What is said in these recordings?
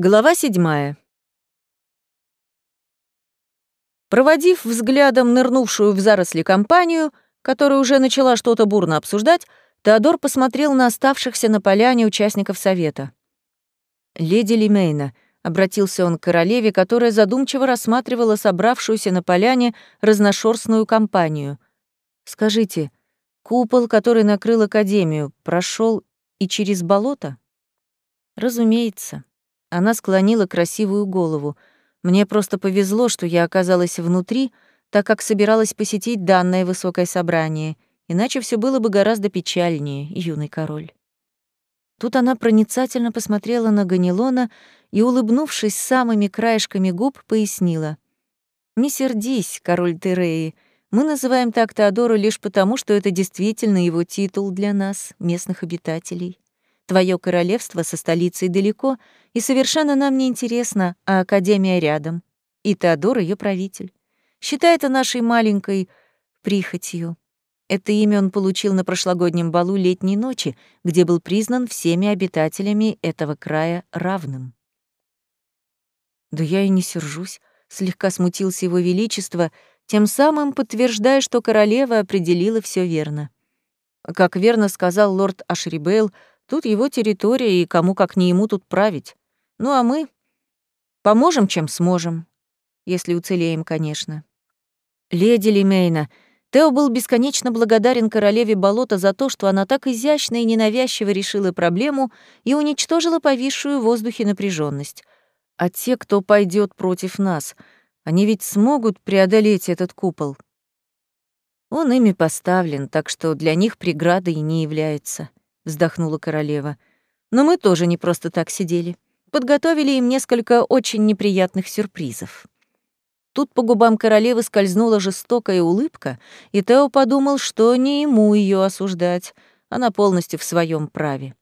Глава седьмая. Проводив взглядом нырнувшую в заросли компанию, которая уже начала что-то бурно обсуждать, Теодор посмотрел на оставшихся на поляне участников совета. «Леди Лимейна», — обратился он к королеве, которая задумчиво рассматривала собравшуюся на поляне разношерстную компанию. «Скажите, купол, который накрыл Академию, прошел и через болото?» «Разумеется», она склонила красивую голову. Мне просто повезло, что я оказалась внутри, так как собиралась посетить данное высокое собрание, иначе все было бы гораздо печальнее, юный король. Тут она проницательно посмотрела на Ганилона и, улыбнувшись самыми краешками губ, пояснила. «Не сердись, король Тереи, мы называем так Теодору лишь потому, что это действительно его титул для нас, местных обитателей. Твое королевство со столицей далеко, и совершенно нам не интересно, а Академия рядом. И Теодор ее правитель. Считай это нашей маленькой прихотью. Это имя он получил на прошлогоднем балу летней ночи, где был признан всеми обитателями этого края равным. Да я и не сержусь, слегка смутился его величество, тем самым подтверждая, что королева определила все верно. Как верно сказал лорд Ашрибейл, Тут его территория, и кому как не ему тут править. Ну а мы поможем, чем сможем. Если уцелеем, конечно. Леди Лимейна, Тео был бесконечно благодарен королеве болота за то, что она так изящно и ненавязчиво решила проблему и уничтожила повисшую в воздухе напряженность. А те, кто пойдет против нас, они ведь смогут преодолеть этот купол. Он ими поставлен, так что для них преградой не является вздохнула королева. Но мы тоже не просто так сидели. Подготовили им несколько очень неприятных сюрпризов. Тут по губам королевы скользнула жестокая улыбка, и Тео подумал, что не ему ее осуждать, она полностью в своем праве.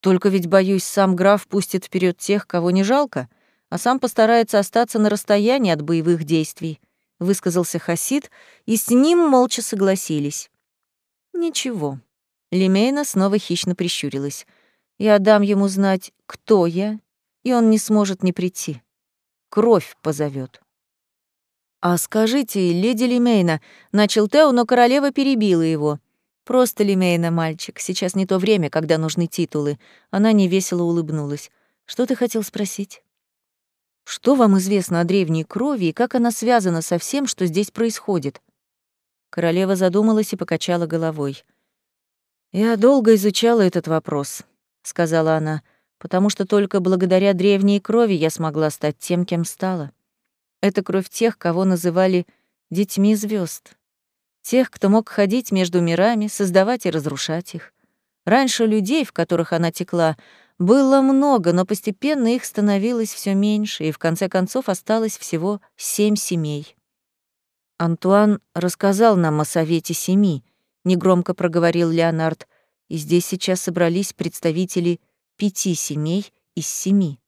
Только ведь, боюсь, сам граф пустит вперед тех, кого не жалко, а сам постарается остаться на расстоянии от боевых действий, высказался Хасид, и с ним молча согласились. Ничего, Лимейна снова хищно прищурилась. «Я дам ему знать, кто я, и он не сможет не прийти. Кровь позовет. «А скажите, леди Лимейна», — начал Тео, но королева перебила его. «Просто Лимейна, мальчик, сейчас не то время, когда нужны титулы». Она невесело улыбнулась. «Что ты хотел спросить?» «Что вам известно о древней крови и как она связана со всем, что здесь происходит?» Королева задумалась и покачала головой. «Я долго изучала этот вопрос», — сказала она, «потому что только благодаря древней крови я смогла стать тем, кем стала. Это кровь тех, кого называли детьми звезд, Тех, кто мог ходить между мирами, создавать и разрушать их. Раньше людей, в которых она текла, было много, но постепенно их становилось все меньше, и в конце концов осталось всего семь семей. Антуан рассказал нам о Совете Семи, негромко проговорил Леонард, и здесь сейчас собрались представители пяти семей из семи.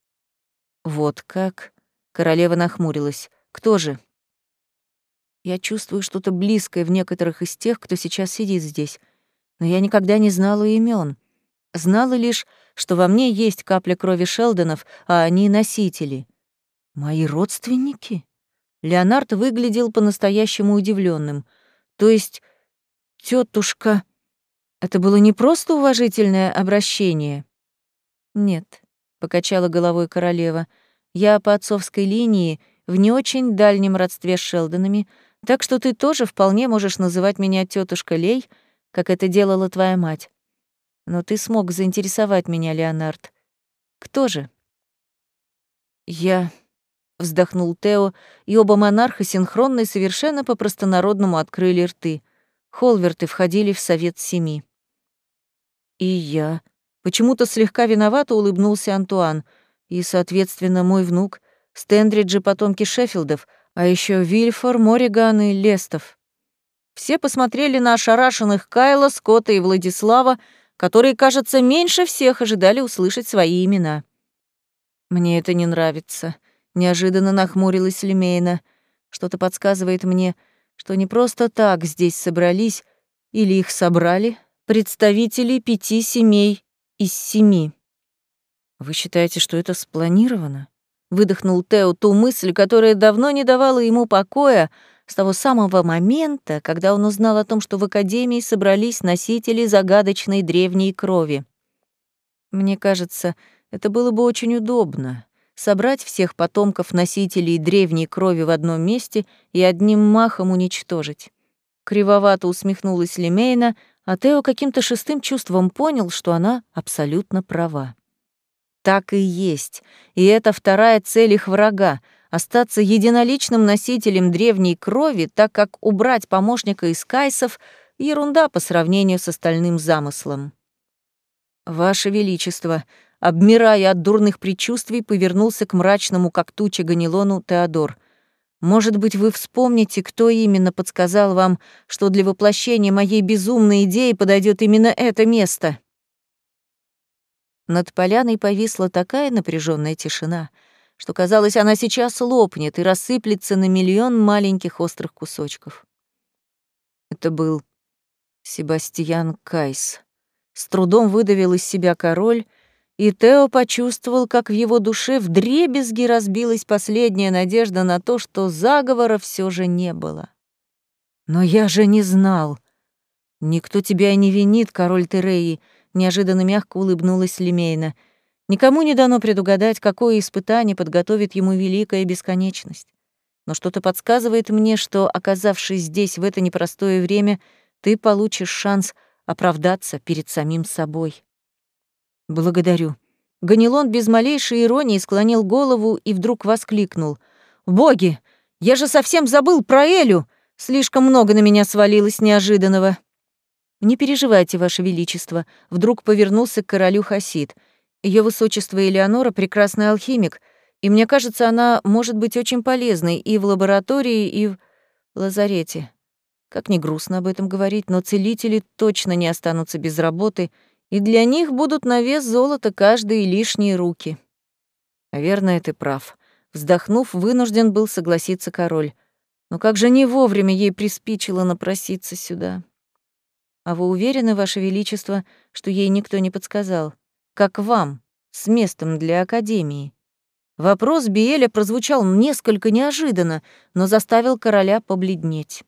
Вот как? Королева нахмурилась. Кто же? Я чувствую что-то близкое в некоторых из тех, кто сейчас сидит здесь, но я никогда не знала имен. Знала лишь, что во мне есть капля крови Шелдонов, а они — носители. Мои родственники? Леонард выглядел по-настоящему удивленным. То есть тетушка... Это было не просто уважительное обращение. Нет, покачала головой королева. Я по отцовской линии в не очень дальнем родстве с Шелдонами, так что ты тоже вполне можешь называть меня тетушка Лей, как это делала твоя мать. Но ты смог заинтересовать меня, Леонард. Кто же? Я вздохнул Тео, и оба монарха синхронно и совершенно по-простонародному открыли рты — Холверты входили в Совет Семи. И я. Почему-то слегка виновато улыбнулся Антуан. И, соответственно, мой внук, Стендриджи потомки Шеффилдов, а еще Вильфор, Мориган и Лестов. Все посмотрели на ошарашенных Кайла, Скотта и Владислава, которые, кажется, меньше всех ожидали услышать свои имена. «Мне это не нравится», — неожиданно нахмурилась Лемейна. «Что-то подсказывает мне, что не просто так здесь собрались или их собрали представители пяти семей из семи. Вы считаете, что это спланировано? Выдохнул Тео ту мысль, которая давно не давала ему покоя, с того самого момента, когда он узнал о том, что в Академии собрались носители загадочной древней крови. Мне кажется, это было бы очень удобно — собрать всех потомков носителей древней крови в одном месте и одним махом уничтожить. Кривовато усмехнулась Лемейна, а Тео каким-то шестым чувством понял, что она абсолютно права. Так и есть, и это вторая цель их врага — остаться единоличным носителем древней крови, так как убрать помощника из кайсов — ерунда по сравнению с остальным замыслом. «Ваше Величество», обмирая от дурных предчувствий, повернулся к мрачному, как туча Ганилону, Теодор. «Может быть, вы вспомните, кто именно подсказал вам, что для воплощения моей безумной идеи подойдет именно это место?» Над поляной повисла такая напряженная тишина, что казалось, она сейчас лопнет и рассыплется на миллион маленьких острых кусочков. Это был Себастьян Кайс. С трудом выдавил из себя король, и Тео почувствовал, как в его душе вдребезги разбилась последняя надежда на то, что заговора все же не было. «Но я же не знал!» «Никто тебя не винит, король Тереи», — неожиданно мягко улыбнулась Лемейна. «Никому не дано предугадать, какое испытание подготовит ему великая бесконечность. Но что-то подсказывает мне, что, оказавшись здесь в это непростое время, ты получишь шанс оправдаться перед самим собой». «Благодарю». Ганилон без малейшей иронии склонил голову и вдруг воскликнул. «Боги! Я же совсем забыл про Элю! Слишком много на меня свалилось неожиданного!» «Не переживайте, Ваше Величество», — вдруг повернулся к королю Хасид. Ее высочество Элеонора — прекрасный алхимик, и мне кажется, она может быть очень полезной и в лаборатории, и в лазарете. Как ни грустно об этом говорить, но целители точно не останутся без работы — и для них будут на вес золота каждые лишние руки. Наверное, ты прав. Вздохнув, вынужден был согласиться король. Но как же не вовремя ей приспичило напроситься сюда. А вы уверены, Ваше Величество, что ей никто не подсказал? Как вам, с местом для Академии? Вопрос Биэля прозвучал несколько неожиданно, но заставил короля побледнеть.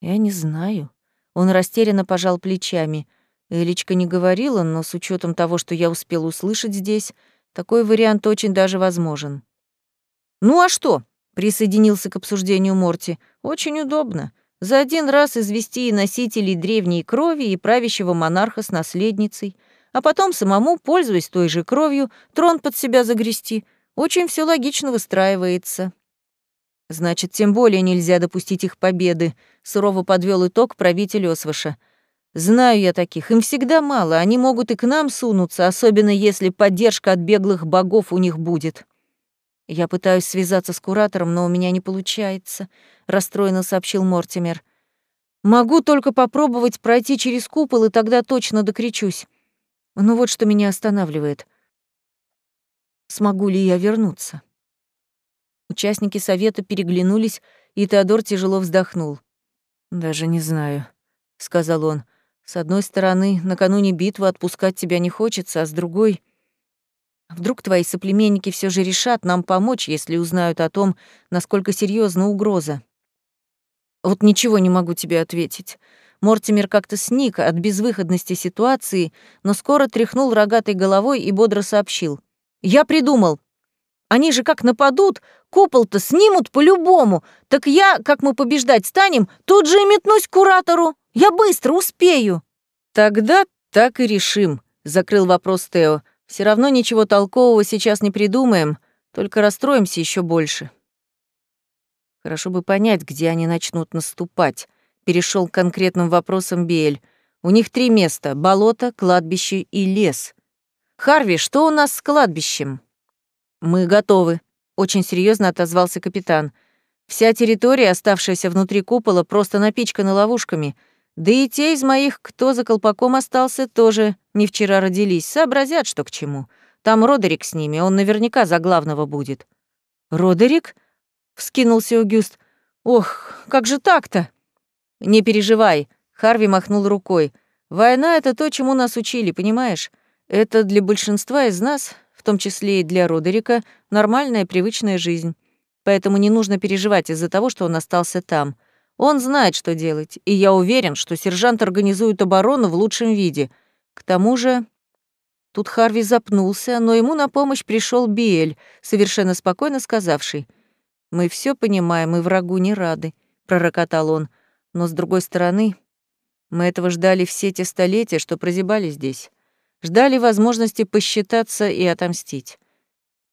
«Я не знаю». Он растерянно пожал плечами. Элечка не говорила, но с учетом того, что я успел услышать здесь, такой вариант очень даже возможен. «Ну а что?» — присоединился к обсуждению Морти. «Очень удобно. За один раз извести и носителей древней крови, и правящего монарха с наследницей, а потом самому, пользуясь той же кровью, трон под себя загрести. Очень все логично выстраивается». «Значит, тем более нельзя допустить их победы», — сурово подвел итог правитель Осваша. Знаю я таких, им всегда мало, они могут и к нам сунуться, особенно если поддержка от беглых богов у них будет. Я пытаюсь связаться с куратором, но у меня не получается, расстроенно сообщил Мортимер. Могу только попробовать пройти через купол, и тогда точно докричусь. Но вот что меня останавливает. Смогу ли я вернуться? Участники совета переглянулись, и Теодор тяжело вздохнул. «Даже не знаю», — сказал он. С одной стороны, накануне битвы отпускать тебя не хочется, а с другой... Вдруг твои соплеменники все же решат нам помочь, если узнают о том, насколько серьезна угроза. Вот ничего не могу тебе ответить. Мортимер как-то сник от безвыходности ситуации, но скоро тряхнул рогатой головой и бодро сообщил. «Я придумал. Они же как нападут, купол-то снимут по-любому. Так я, как мы побеждать станем, тут же и метнусь к куратору. Я быстро успею!» «Тогда так и решим», — закрыл вопрос Тео. Все равно ничего толкового сейчас не придумаем, только расстроимся еще больше». Хорошо бы понять, где они начнут наступать. Перешел к конкретным вопросам Биэль. У них три места — болото, кладбище и лес. «Харви, что у нас с кладбищем?» «Мы готовы», — очень серьезно отозвался капитан. «Вся территория, оставшаяся внутри купола, просто напичкана ловушками. Да и те из моих, кто за колпаком остался, тоже не вчера родились, сообразят, что к чему. Там Родерик с ними, он наверняка за главного будет». «Родерик?» — вскинулся Огюст. «Ох, как же так-то?» «Не переживай», — Харви махнул рукой. «Война — это то, чему нас учили, понимаешь? Это для большинства из нас, в том числе и для Родерика, нормальная привычная жизнь. Поэтому не нужно переживать из-за того, что он остался там. Он знает, что делать, и я уверен, что сержант организует оборону в лучшем виде. К тому же... Тут Харви запнулся, но ему на помощь пришел Биэль, совершенно спокойно сказавший. «Мы все понимаем и врагу не рады», — пророкотал он. «Но, с другой стороны, мы этого ждали все те столетия, что прозябали здесь. Ждали возможности посчитаться и отомстить.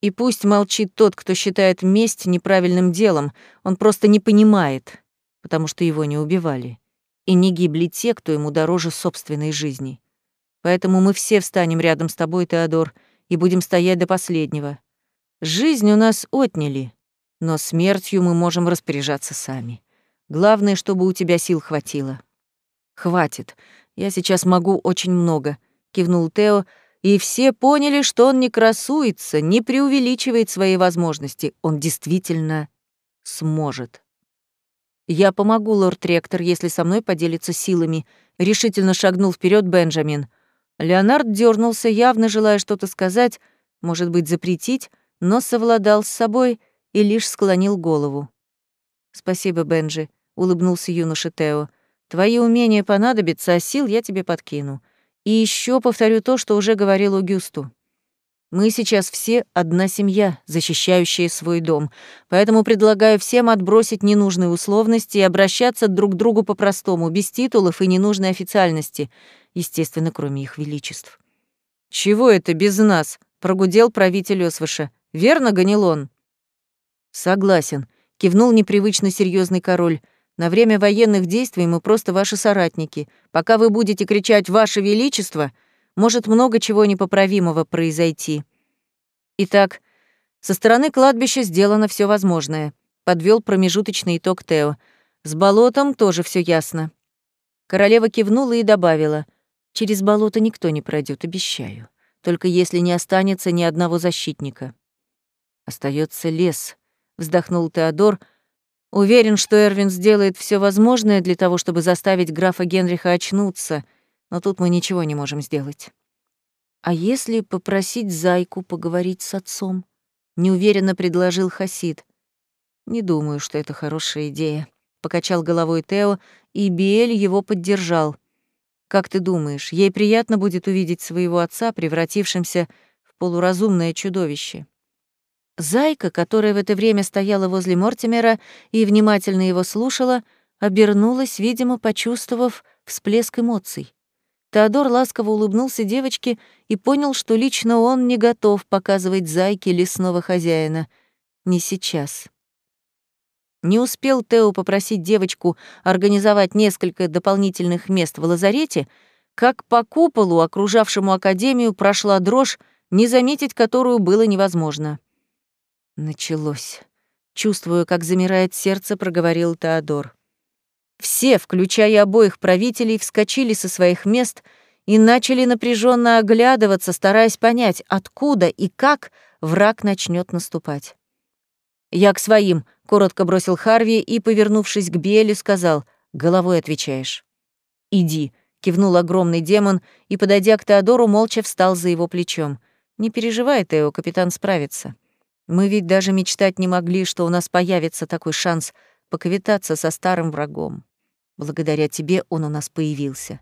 И пусть молчит тот, кто считает месть неправильным делом, он просто не понимает, потому что его не убивали. И не гибли те, кто ему дороже собственной жизни. Поэтому мы все встанем рядом с тобой, Теодор, и будем стоять до последнего. Жизнь у нас отняли, но смертью мы можем распоряжаться сами. Главное, чтобы у тебя сил хватило. Хватит. Я сейчас могу очень много, кивнул Тео, и все поняли, что он не красуется, не преувеличивает свои возможности. Он действительно сможет. Я помогу, лорд-ректор, если со мной поделится силами, решительно шагнул вперед Бенджамин. Леонард дернулся, явно желая что-то сказать, может быть, запретить, но совладал с собой и лишь склонил голову. «Спасибо, Бенджи», — улыбнулся юноша Тео. «Твои умения понадобятся, а сил я тебе подкину. И еще повторю то, что уже говорил Огюсту. Мы сейчас все одна семья, защищающая свой дом, поэтому предлагаю всем отбросить ненужные условности и обращаться друг к другу по-простому, без титулов и ненужной официальности, естественно, кроме их величеств. «Чего это без нас?» — прогудел правитель Освыша. «Верно, Ганилон?» «Согласен», — кивнул непривычно серьезный король. «На время военных действий мы просто ваши соратники. Пока вы будете кричать «Ваше Величество», может много чего непоправимого произойти. Итак, со стороны кладбища сделано все возможное. Подвел промежуточный итог Тео. С болотом тоже все ясно. Королева кивнула и добавила. Через болото никто не пройдет, обещаю. Только если не останется ни одного защитника. Остается лес, вздохнул Теодор. Уверен, что Эрвин сделает все возможное для того, чтобы заставить графа Генриха очнуться, но тут мы ничего не можем сделать. А если попросить Зайку поговорить с отцом? Неуверенно предложил Хасид. Не думаю, что это хорошая идея. Покачал головой Тео, и Биэль его поддержал. Как ты думаешь, ей приятно будет увидеть своего отца, превратившимся в полуразумное чудовище? Зайка, которая в это время стояла возле Мортимера и внимательно его слушала, обернулась, видимо, почувствовав всплеск эмоций. Теодор ласково улыбнулся девочке и понял, что лично он не готов показывать зайке лесного хозяина. Не сейчас. Не успел Тео попросить девочку организовать несколько дополнительных мест в лазарете, как по куполу, окружавшему академию, прошла дрожь, не заметить которую было невозможно. Началось. Чувствуя, как замирает сердце, проговорил Теодор. Все, включая обоих правителей, вскочили со своих мест и начали напряженно оглядываться, стараясь понять, откуда и как враг начнет наступать. «Я к своим», — коротко бросил Харви и, повернувшись к Биэлю, сказал, «Головой отвечаешь». «Иди», — кивнул огромный демон и, подойдя к Теодору, молча встал за его плечом. «Не переживай, Тео, капитан справится. Мы ведь даже мечтать не могли, что у нас появится такой шанс поквитаться со старым врагом. Благодаря тебе он у нас появился.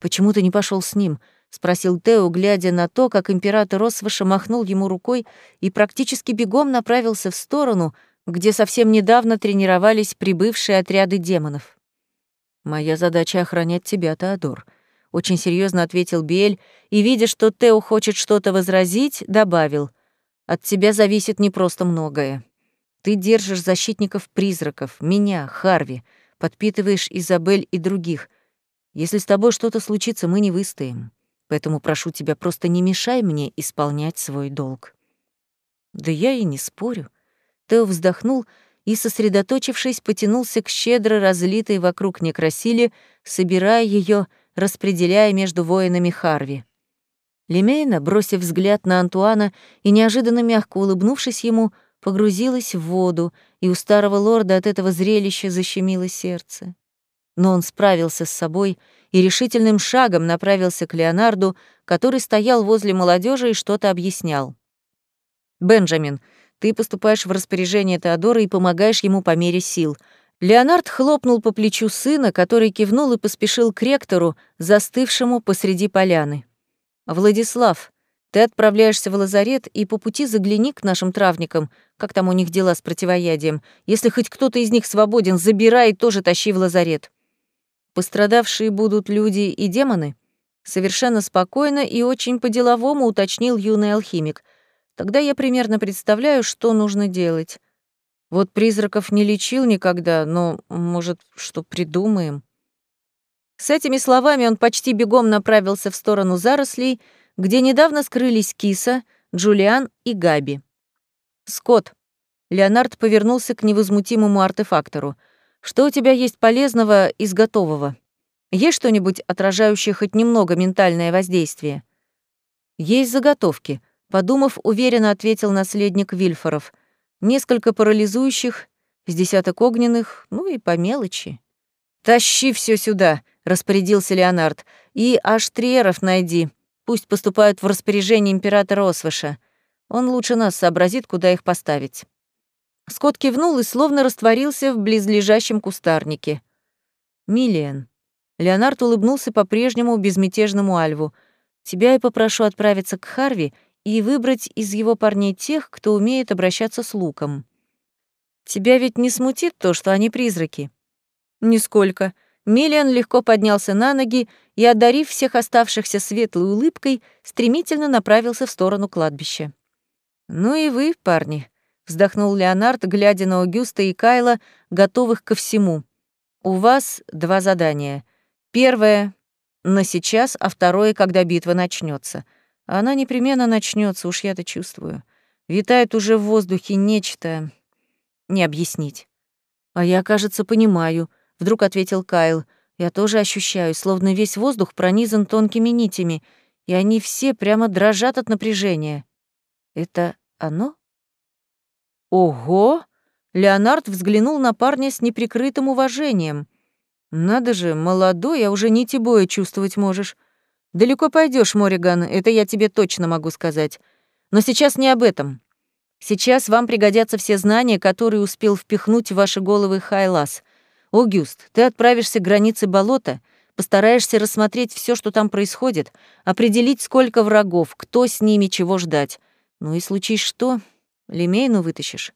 Почему ты не пошел с ним? спросил Тео, глядя на то, как император Росвыша махнул ему рукой и практически бегом направился в сторону, где совсем недавно тренировались прибывшие отряды демонов. Моя задача охранять тебя, Теодор, очень серьезно ответил Бель и, видя, что Тео хочет что-то возразить, добавил: От тебя зависит не просто многое. Ты держишь защитников-призраков, меня, Харви, подпитываешь Изабель и других. Если с тобой что-то случится, мы не выстоим. Поэтому прошу тебя, просто не мешай мне исполнять свой долг». «Да я и не спорю». Тео вздохнул и, сосредоточившись, потянулся к щедро разлитой вокруг некрасиле, собирая ее, распределяя между воинами Харви. Лемейна, бросив взгляд на Антуана и неожиданно мягко улыбнувшись ему, — погрузилась в воду, и у старого лорда от этого зрелища защемило сердце. Но он справился с собой и решительным шагом направился к Леонарду, который стоял возле молодежи и что-то объяснял. «Бенджамин, ты поступаешь в распоряжение Теодора и помогаешь ему по мере сил. Леонард хлопнул по плечу сына, который кивнул и поспешил к ректору, застывшему посреди поляны. «Владислав, ты отправляешься в лазарет и по пути загляни к нашим травникам, как там у них дела с противоядием. Если хоть кто-то из них свободен, забирай и тоже тащи в лазарет. Пострадавшие будут люди и демоны?» Совершенно спокойно и очень по-деловому уточнил юный алхимик. Тогда я примерно представляю, что нужно делать. Вот призраков не лечил никогда, но, может, что придумаем?» С этими словами он почти бегом направился в сторону зарослей, где недавно скрылись Киса, Джулиан и Габи. «Скотт», — Леонард повернулся к невозмутимому артефактору, «что у тебя есть полезного из готового? Есть что-нибудь, отражающее хоть немного ментальное воздействие?» «Есть заготовки», — подумав, уверенно ответил наследник Вильфоров — несколько парализующих, с десяток огненных, ну и по мелочи. «Тащи все сюда», — распорядился Леонард, «и аштриеров найди, пусть поступают в распоряжение императора Освыша. Он лучше нас сообразит, куда их поставить». Скотт кивнул и словно растворился в близлежащем кустарнике. «Миллиан». Леонард улыбнулся по-прежнему безмятежному Альву. «Тебя я попрошу отправиться к Харви и выбрать из его парней тех, кто умеет обращаться с луком. Тебя ведь не смутит то, что они призраки? Нисколько. Миллиан легко поднялся на ноги и, одарив всех оставшихся светлой улыбкой, стремительно направился в сторону кладбища. «Ну и вы, парни», — вздохнул Леонард, глядя на Огюста и Кайла, готовых ко всему. «У вас два задания. Первое — на сейчас, а второе — когда битва начнется. Она непременно начнется, уж я-то чувствую. Витает уже в воздухе нечто... Не объяснить. А я, кажется, понимаю, вдруг ответил Кайл. Я тоже ощущаю, словно весь воздух пронизан тонкими нитями, и они все прямо дрожат от напряжения. Это оно? Ого! Леонард взглянул на парня с неприкрытым уважением. Надо же, молодой, а уже нити боя чувствовать можешь. Далеко пойдешь, Мориган, это я тебе точно могу сказать. Но сейчас не об этом. Сейчас вам пригодятся все знания, которые успел впихнуть в ваши головы Хайлас. Огюст, ты отправишься к границе болота, постараешься рассмотреть все, что там происходит, определить, сколько врагов, кто с ними, чего ждать. Ну и случись что, Лемейну вытащишь.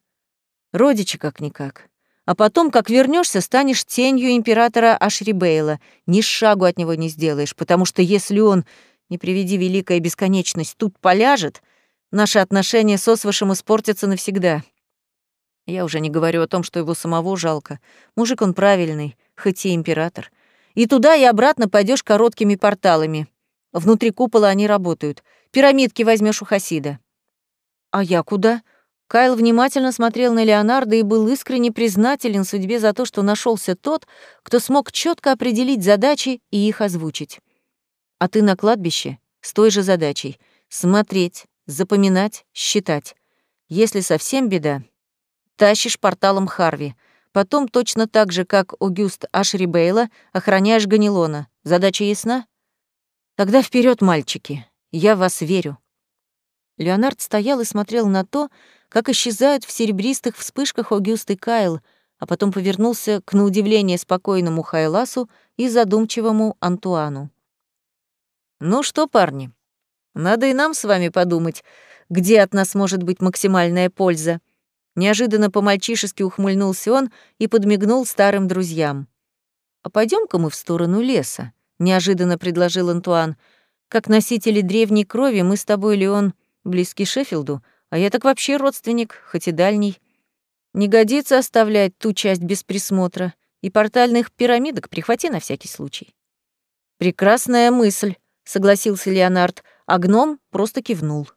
Родичи как-никак. А потом, как вернешься, станешь тенью императора Ашрибейла. Ни шагу от него не сделаешь, потому что если он, не приведи великая бесконечность, тут поляжет, наши отношения с Освашем испортятся навсегда. Я уже не говорю о том, что его самого жалко. Мужик он правильный, хоть и император. И туда, и обратно пойдешь короткими порталами. Внутри купола они работают. Пирамидки возьмешь у Хасида. А я куда? Кайл внимательно смотрел на Леонардо и был искренне признателен судьбе за то, что нашелся тот, кто смог четко определить задачи и их озвучить. А ты на кладбище с той же задачей — смотреть, запоминать, считать. Если совсем беда, тащишь порталом Харви. Потом точно так же, как Огюст Ашри Бейла, охраняешь Ганилона. Задача ясна? Тогда вперед, мальчики. Я вас верю. Леонард стоял и смотрел на то, как исчезают в серебристых вспышках Огюст и Кайл, а потом повернулся к на удивление спокойному Хайласу и задумчивому Антуану. «Ну что, парни, надо и нам с вами подумать, где от нас может быть максимальная польза». Неожиданно по-мальчишески ухмыльнулся он и подмигнул старым друзьям. «А пойдем ка мы в сторону леса», — неожиданно предложил Антуан. «Как носители древней крови мы с тобой, Леон, близки Шеффилду, а я так вообще родственник, хоть и дальний. Не годится оставлять ту часть без присмотра, и портальных пирамидок прихвати на всякий случай. Прекрасная мысль, согласился Леонард, а гном просто кивнул.